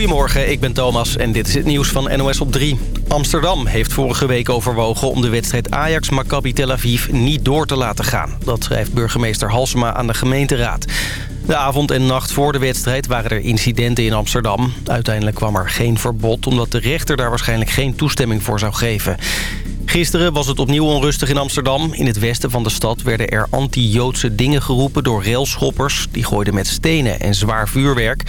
Goedemorgen, ik ben Thomas en dit is het nieuws van NOS op 3. Amsterdam heeft vorige week overwogen om de wedstrijd Ajax-Maccabi Tel Aviv niet door te laten gaan. Dat schrijft burgemeester Halsema aan de gemeenteraad. De avond en nacht voor de wedstrijd waren er incidenten in Amsterdam. Uiteindelijk kwam er geen verbod omdat de rechter daar waarschijnlijk geen toestemming voor zou geven. Gisteren was het opnieuw onrustig in Amsterdam. In het westen van de stad werden er anti-Joodse dingen geroepen door railschoppers. Die gooiden met stenen en zwaar vuurwerk.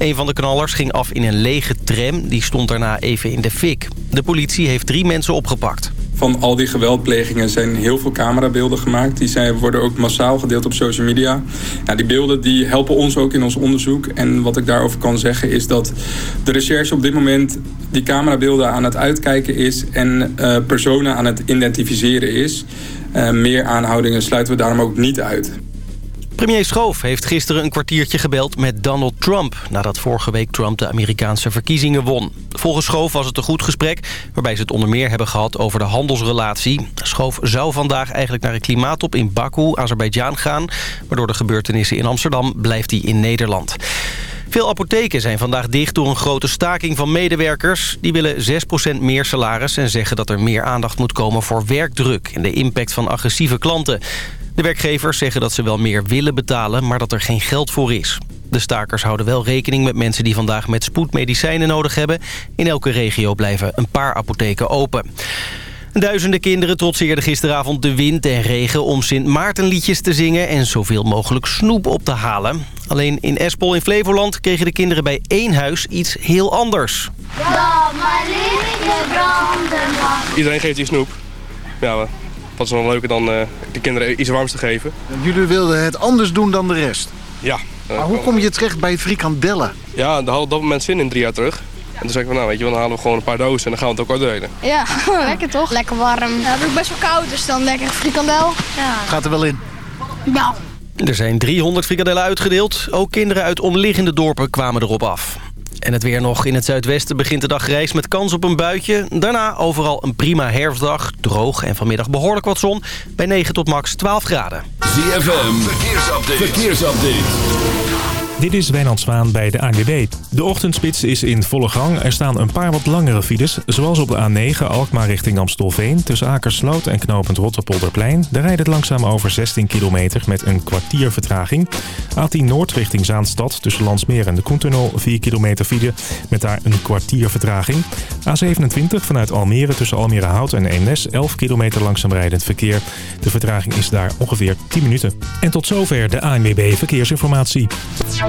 Een van de knallers ging af in een lege tram. Die stond daarna even in de fik. De politie heeft drie mensen opgepakt. Van al die geweldplegingen zijn heel veel camerabeelden gemaakt. Die zijn, worden ook massaal gedeeld op social media. Nou, die beelden die helpen ons ook in ons onderzoek. En wat ik daarover kan zeggen is dat de recherche op dit moment... die camerabeelden aan het uitkijken is... en uh, personen aan het identificeren is. Uh, meer aanhoudingen sluiten we daarom ook niet uit. Premier Schoof heeft gisteren een kwartiertje gebeld met Donald Trump... nadat vorige week Trump de Amerikaanse verkiezingen won. Volgens Schoof was het een goed gesprek... waarbij ze het onder meer hebben gehad over de handelsrelatie. Schoof zou vandaag eigenlijk naar een klimaattop in Baku, Azerbeidzjan gaan... maar door de gebeurtenissen in Amsterdam blijft hij in Nederland. Veel apotheken zijn vandaag dicht door een grote staking van medewerkers. Die willen 6% meer salaris en zeggen dat er meer aandacht moet komen voor werkdruk... en de impact van agressieve klanten. De werkgevers zeggen dat ze wel meer willen betalen, maar dat er geen geld voor is. De stakers houden wel rekening met mensen die vandaag met spoedmedicijnen nodig hebben. In elke regio blijven een paar apotheken open. Duizenden kinderen trotseerden gisteravond de wind en regen om Sint Maartenliedjes te zingen en zoveel mogelijk snoep op te halen. Alleen in Espel in Flevoland kregen de kinderen bij één huis iets heel anders. Iedereen geeft die snoep. Ja, wat is wel leuker dan uh, de kinderen iets warms te geven. Jullie wilden het anders doen dan de rest? Ja. Maar hoe kom je terecht bij frikandellen? Ja, daar hadden op dat moment zin in drie jaar terug. En toen zei ik van, nou weet je, dan halen we gewoon een paar dozen en dan gaan we het ook uitdelen. Ja, lekker toch? Lekker warm. Ja, het is best wel koud, dus dan lekker frikandel. Ja. Gaat er wel in? Ja. Er zijn 300 frikandellen uitgedeeld. Ook kinderen uit omliggende dorpen kwamen erop af. En het weer nog. In het zuidwesten begint de dag grijs met kans op een buitje. Daarna overal een prima herfstdag. Droog en vanmiddag behoorlijk wat zon. Bij 9 tot max 12 graden. ZFM, verkeersupdate. verkeersupdate. Dit is Wijnand Zwaan bij de ANWB. De ochtendspits is in volle gang. Er staan een paar wat langere files, zoals op de A9 Alkmaar richting Amstelveen... tussen Akersloot en knooppunt Rotterpolderplein. Daar rijdt het langzaam over 16 kilometer met een kwartier vertraging. A10 Noord richting Zaanstad tussen Landsmeer en de Koentunnel 4 kilometer file... met daar een kwartier vertraging. A27 vanuit Almere tussen Almere Hout en Eemnes 11 kilometer langzaam rijdend verkeer. De vertraging is daar ongeveer 10 minuten. En tot zover de ANWB Verkeersinformatie.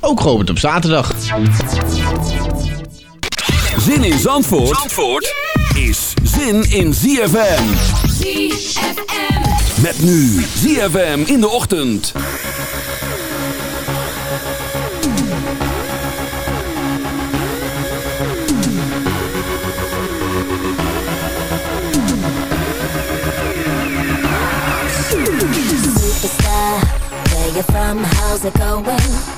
ook geopend op zaterdag. Zin in Zandvoort, Zandvoort is zin in ZFM. ZFM. Met nu ZFM in de ochtend. Superstar, where you from? How's it going?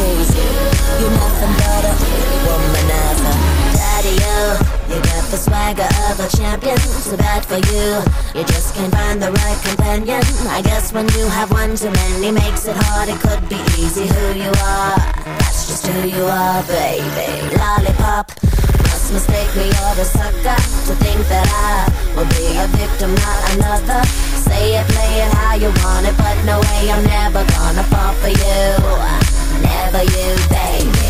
crazy. You're nothing but a womanizer. Daddy, you, you got the swagger of a champion. So bad for you. You just can't find the right companion. I guess when you have one too many, makes it hard. It could be easy who you are. That's just who you are, baby. Lollipop mistake me you're a sucker To think that I will be a victim, not another Say it, play it how you want it But no way I'm never gonna fall for you never you, baby.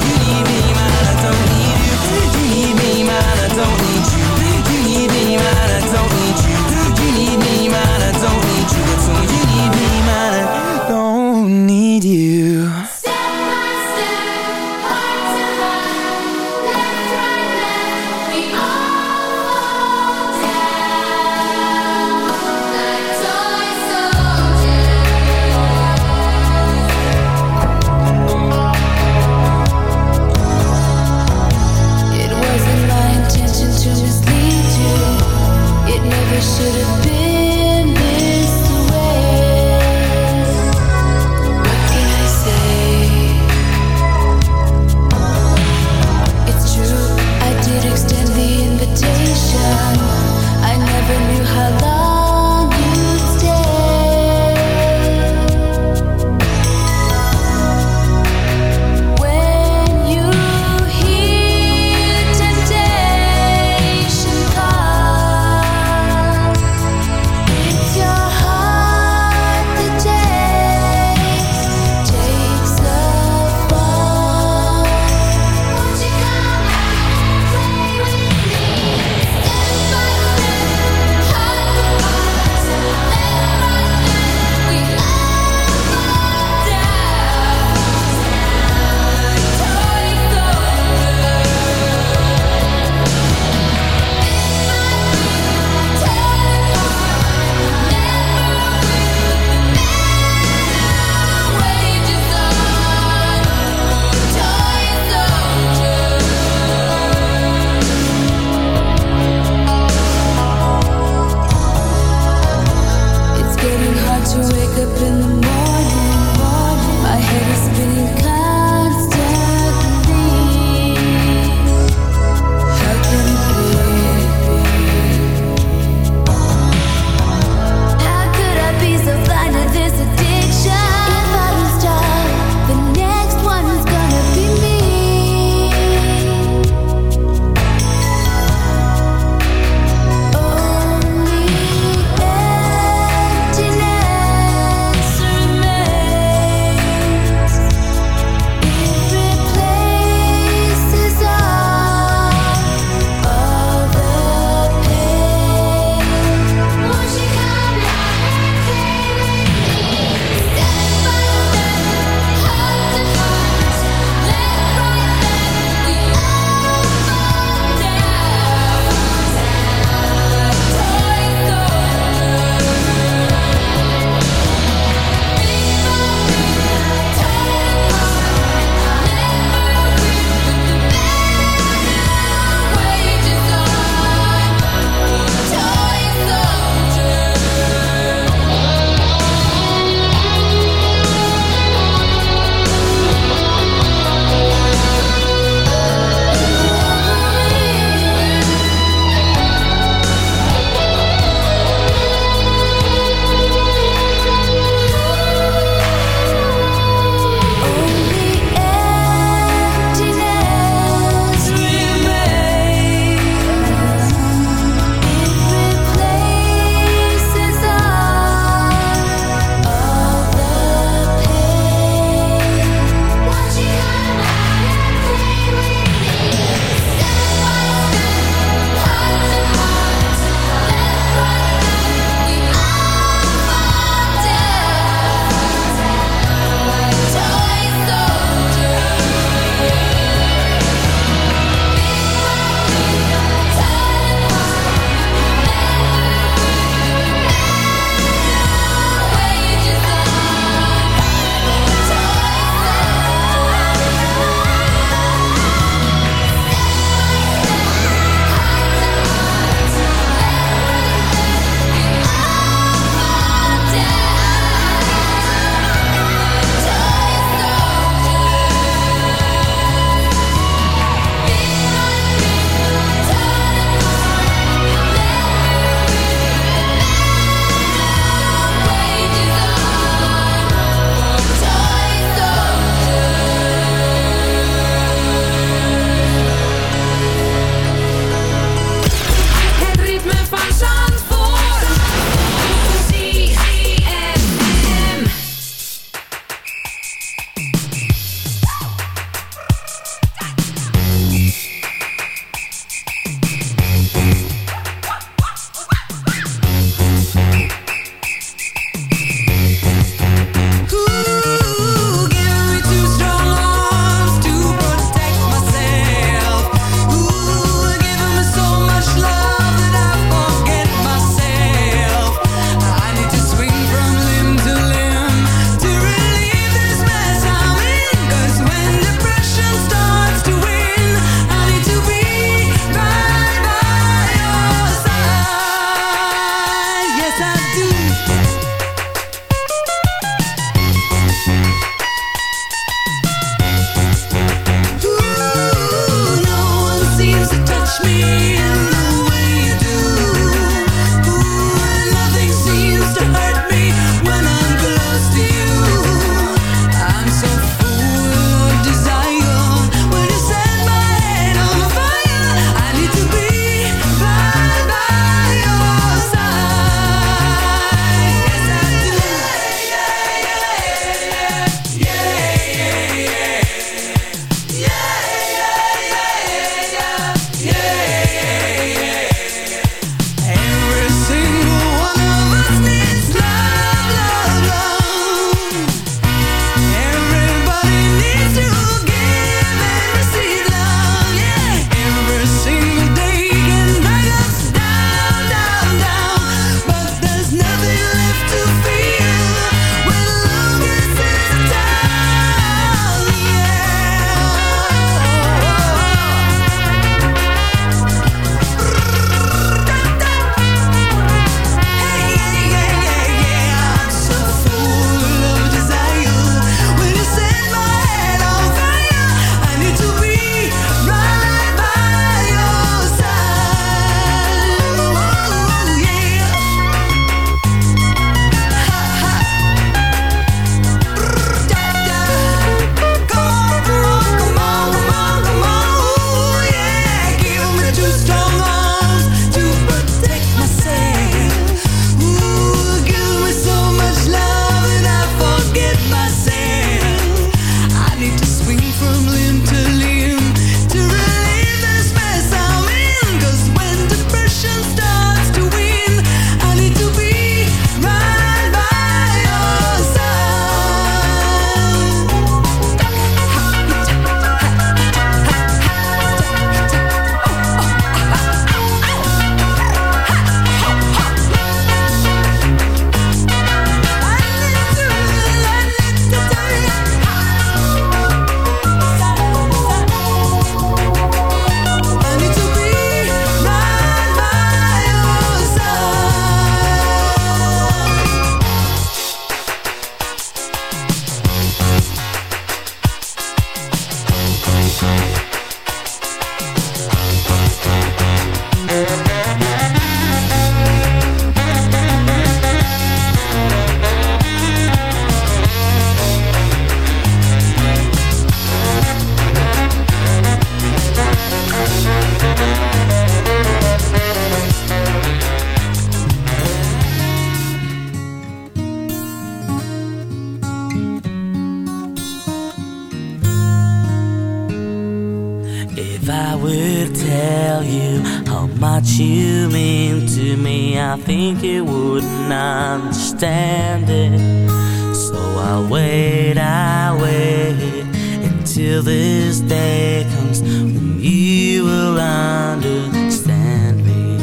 think you wouldn't understand it. So I wait, I wait until this day comes when you will understand me.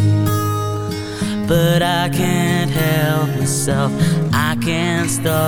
But I can't help myself, I can't stop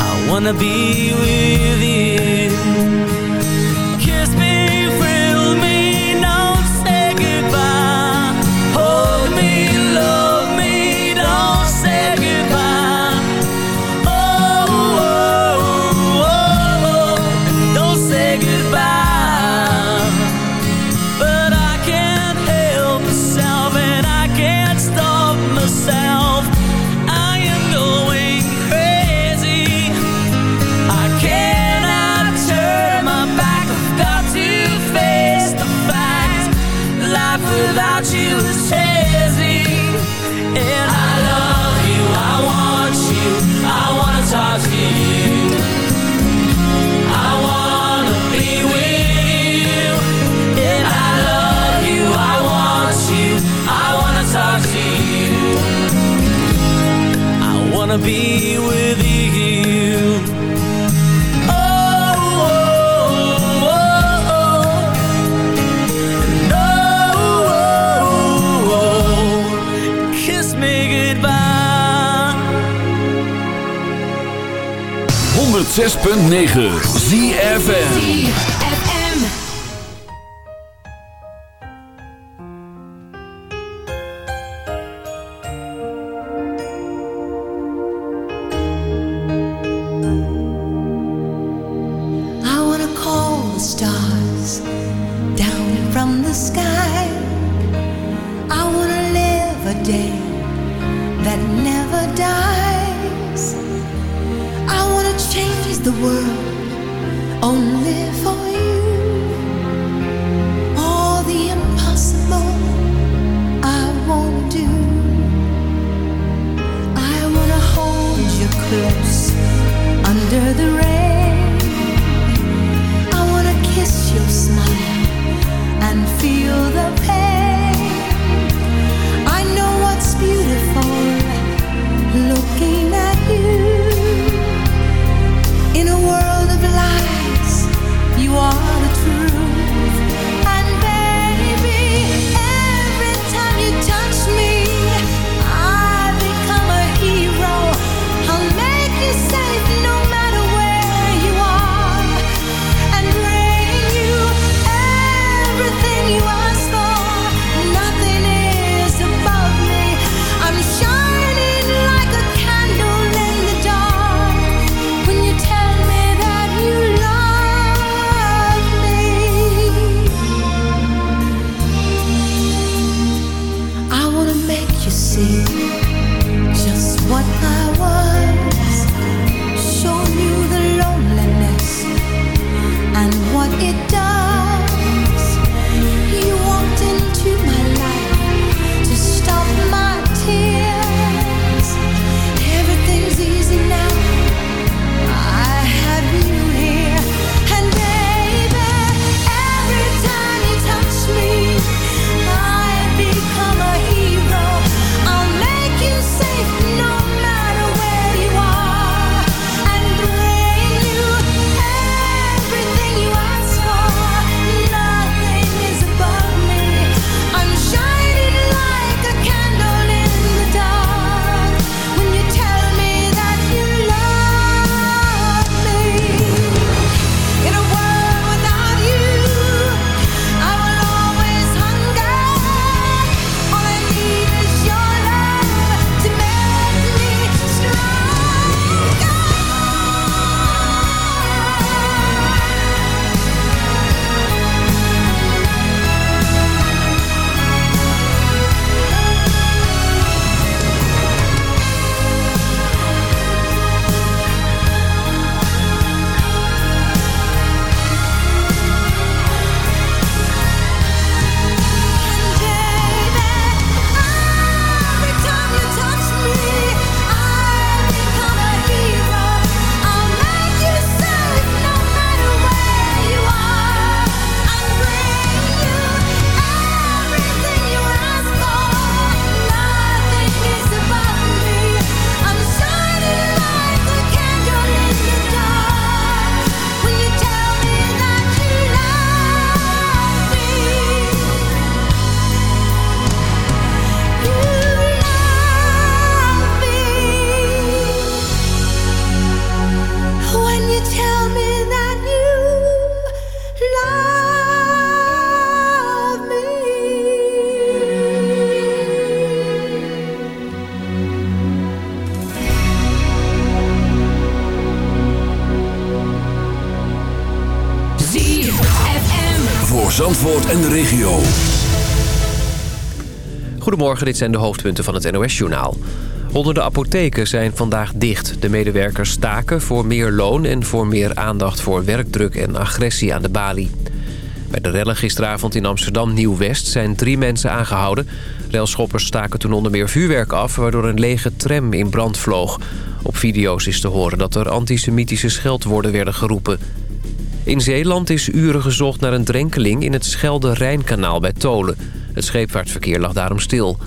I wanna be with you. 106.9 ZFN Morgen, dit zijn de hoofdpunten van het NOS-journaal. Honderden apotheken zijn vandaag dicht. De medewerkers staken voor meer loon en voor meer aandacht voor werkdruk en agressie aan de balie. Bij de rellen gisteravond in Amsterdam Nieuw-West zijn drie mensen aangehouden. Relschoppers staken toen onder meer vuurwerk af, waardoor een lege tram in brand vloog. Op video's is te horen dat er antisemitische scheldwoorden werden geroepen. In Zeeland is uren gezocht naar een drenkeling in het Schelde-Rijnkanaal bij Tolen. Het scheepvaartverkeer lag daarom stil.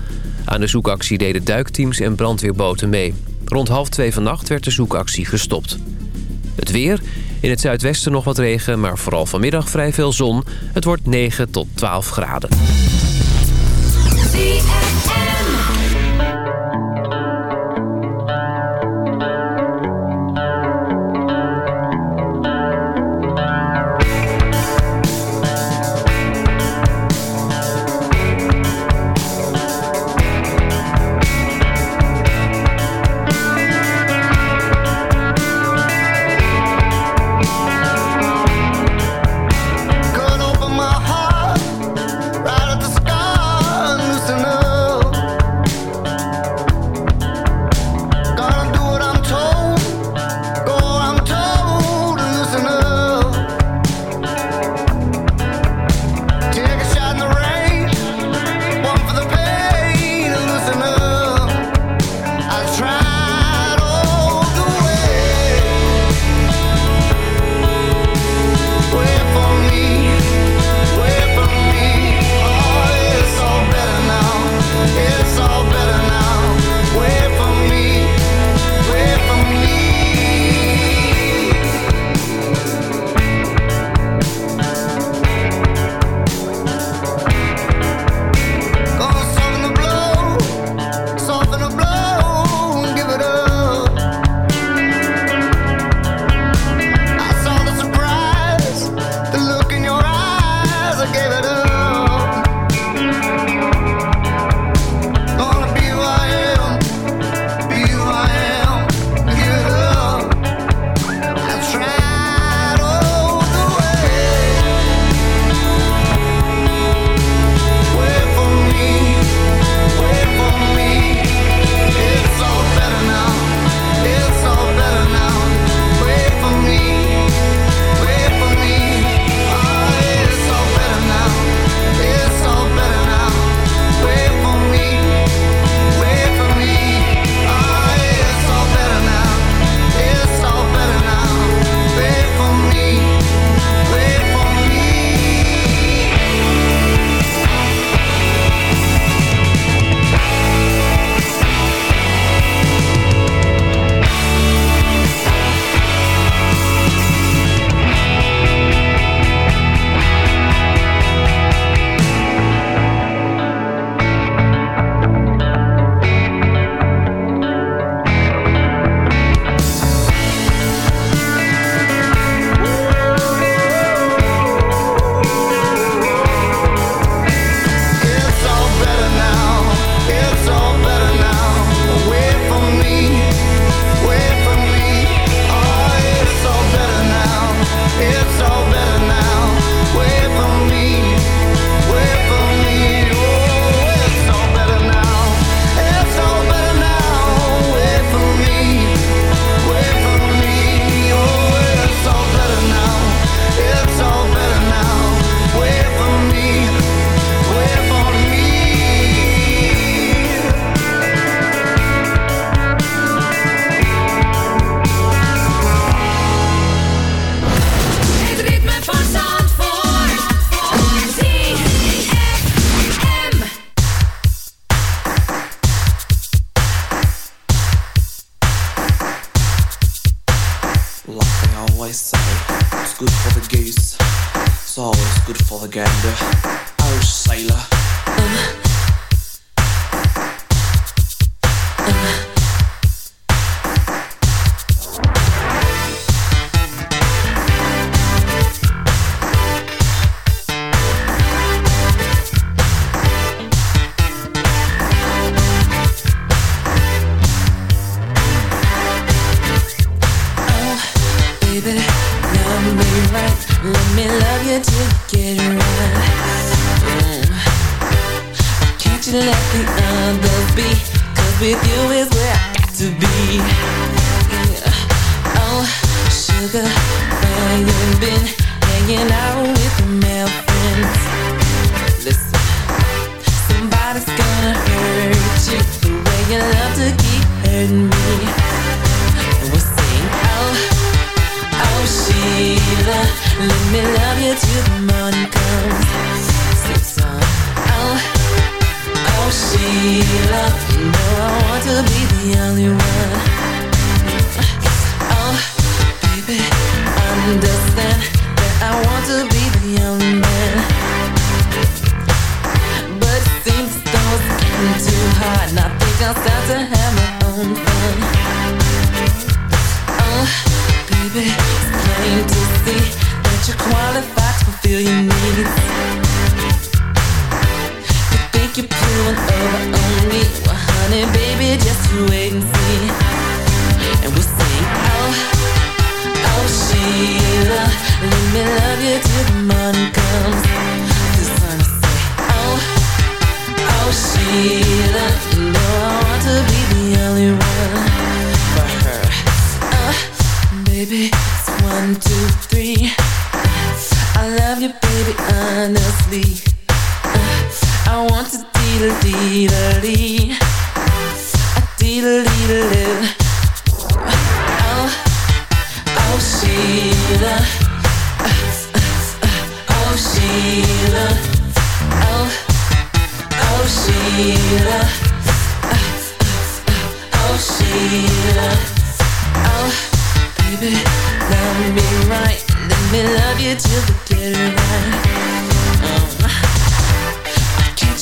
Aan de zoekactie deden duikteams en brandweerboten mee. Rond half twee vannacht werd de zoekactie gestopt. Het weer. In het zuidwesten nog wat regen, maar vooral vanmiddag vrij veel zon. Het wordt 9 tot 12 graden.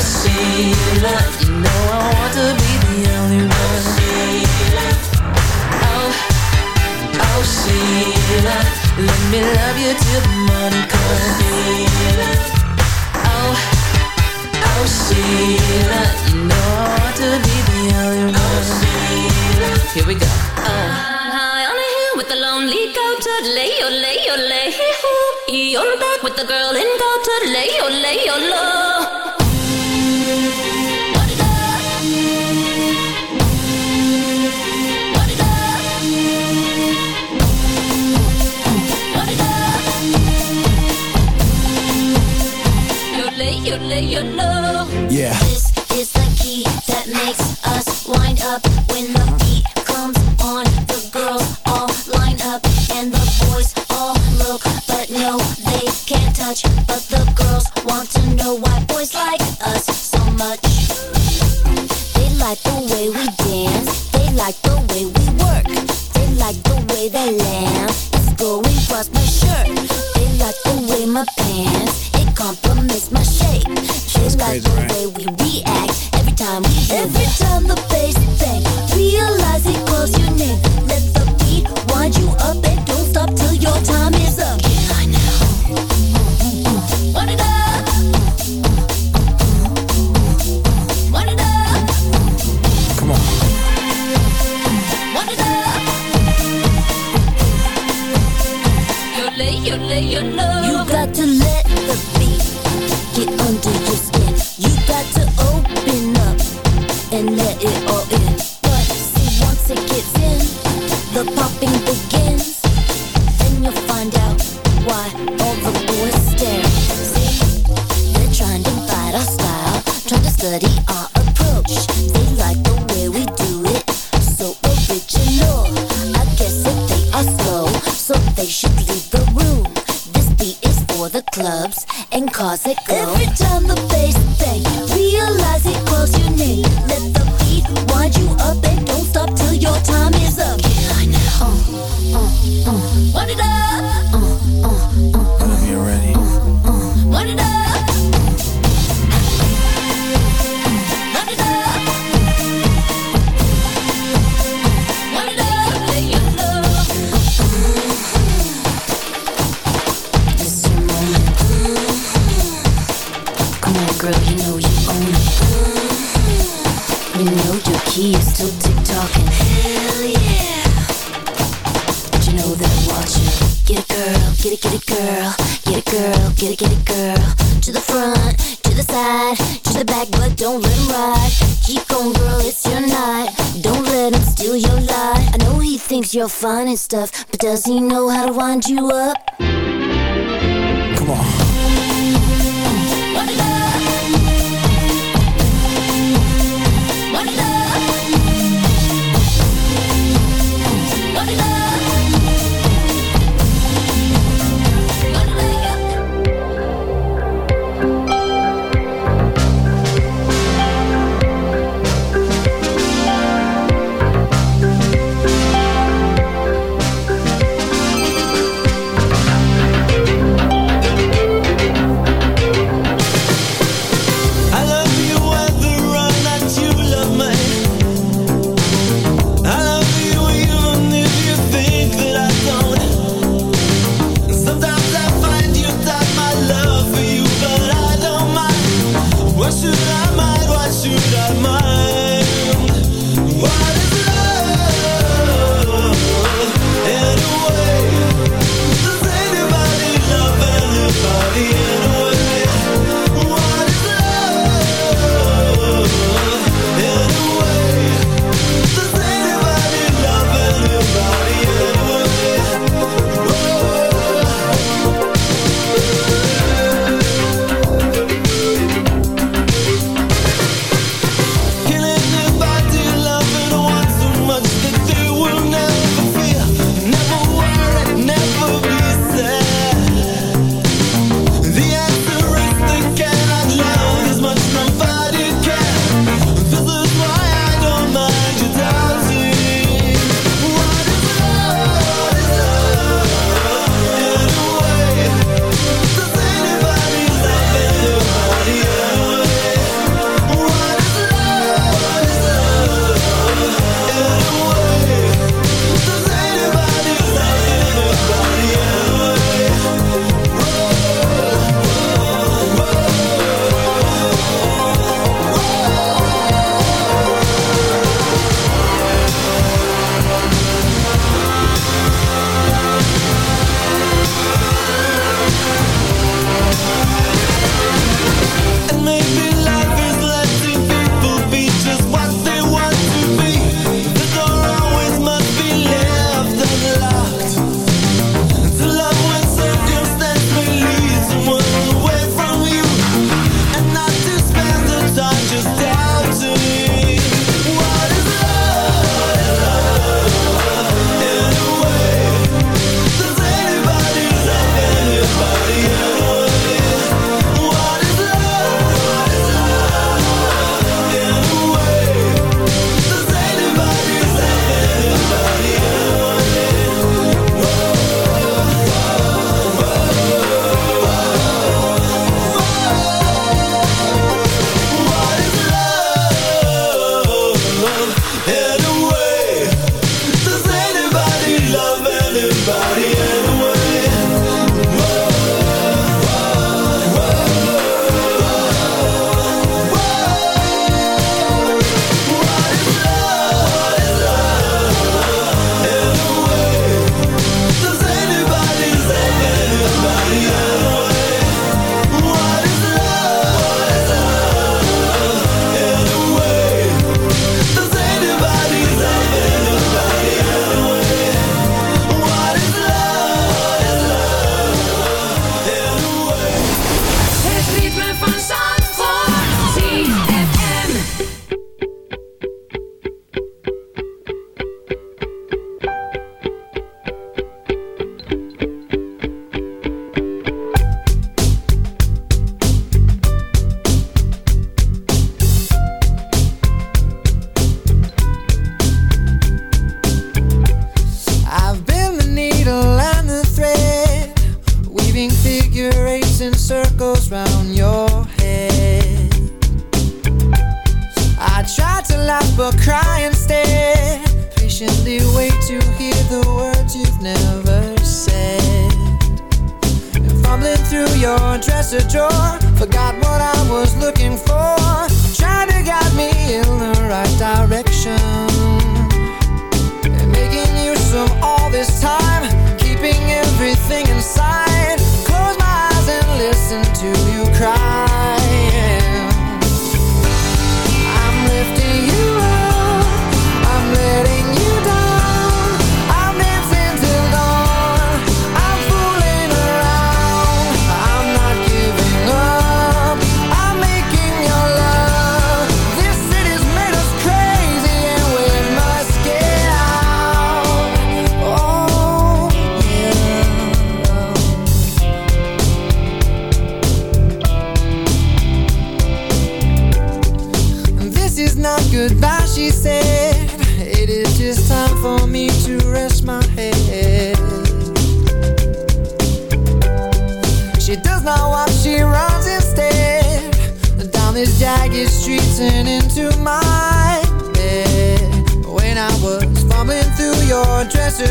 You know I want to be the only one. Oh, oh, let me love you till the morning comes. Oh, oh, you know I want to be the only one. Oh, here we go. Uh-huh, oh. Hill with the lonely lay lay lay back with the girl in goat lay yo lay low lay yo lay yo low Yeah. This is the key that makes us wind up when the beat comes on. The girls all line up and the boys all look, but no, they can't touch. But the girls want to know why boys like us so much. They like the way we dance. They like the way we work. They like the way that lamb is going across my shirt. They like the way my pants They like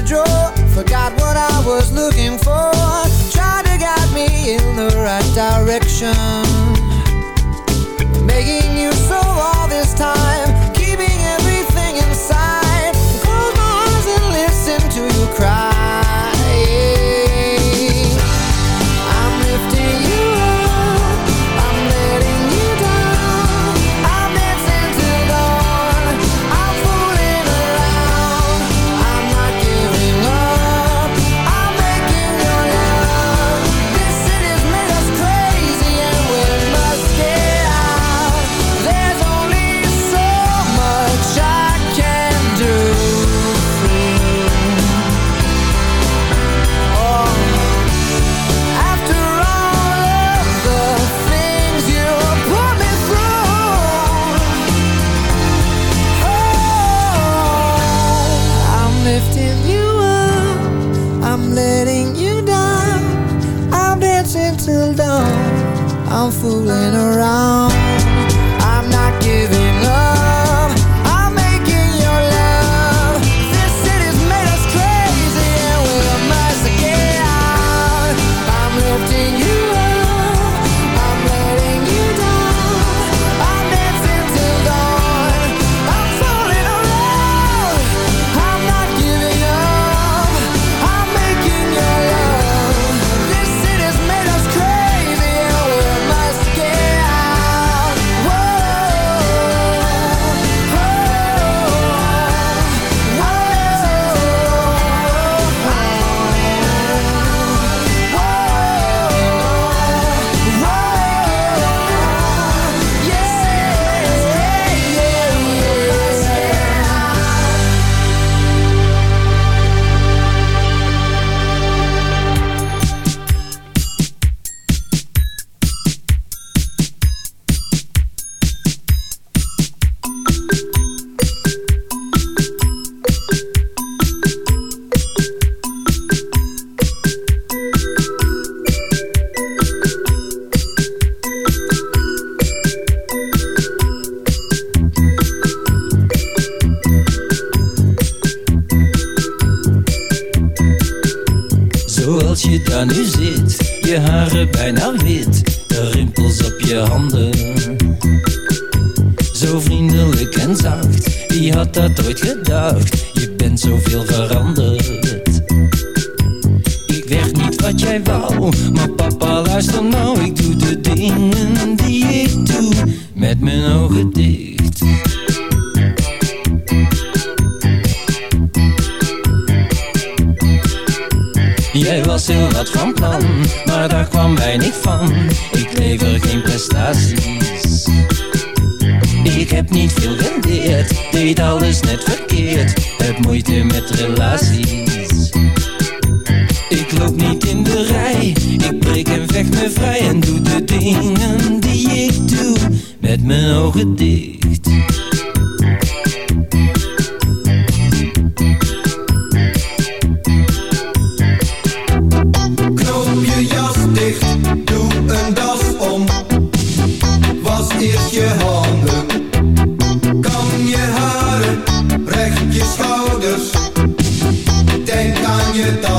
drawer. Forgot what I was looking for. Tried to guide me in the right direction. Making you so all this time vuelta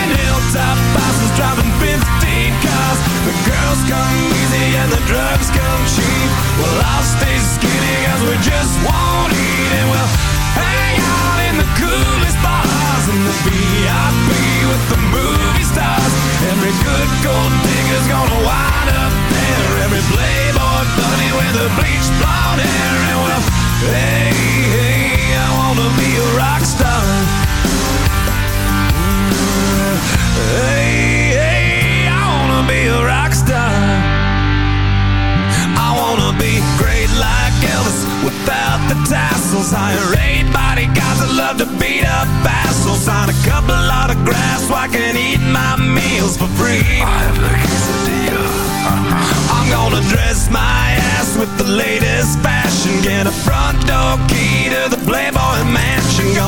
in hilltop houses driving 15 cars. The girls come easy and the drugs come cheap. Well I'll stay skinny cause we just won't eat And we'll. Hang out in the coolest bars In the VIP with the movie stars. Every good gold digger's gonna wind up there. Every playboy bunny with a bleached blonde hair. And well, hey, hey, I wanna be a rock star Hey, hey, I wanna be a rock star. I wanna be great like Elvis without the tassels. Hire eight bodyguards that love to beat up assholes. Sign a couple autographs so I can eat my meals for free. I have the quesadilla. I'm gonna dress my ass with the latest fashion. Get a front door key to the Playboy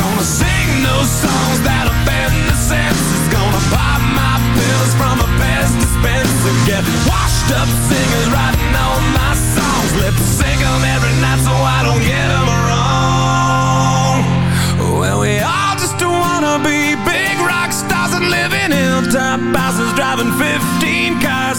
gonna sing those songs that offend the senses Gonna pop my pills from a Pez dispenser Get washed up singers writing all my songs. Lip sync 'em every night so I don't get 'em wrong. Well, we all just wanna be big rock stars And live in hilltop houses driving 15 cars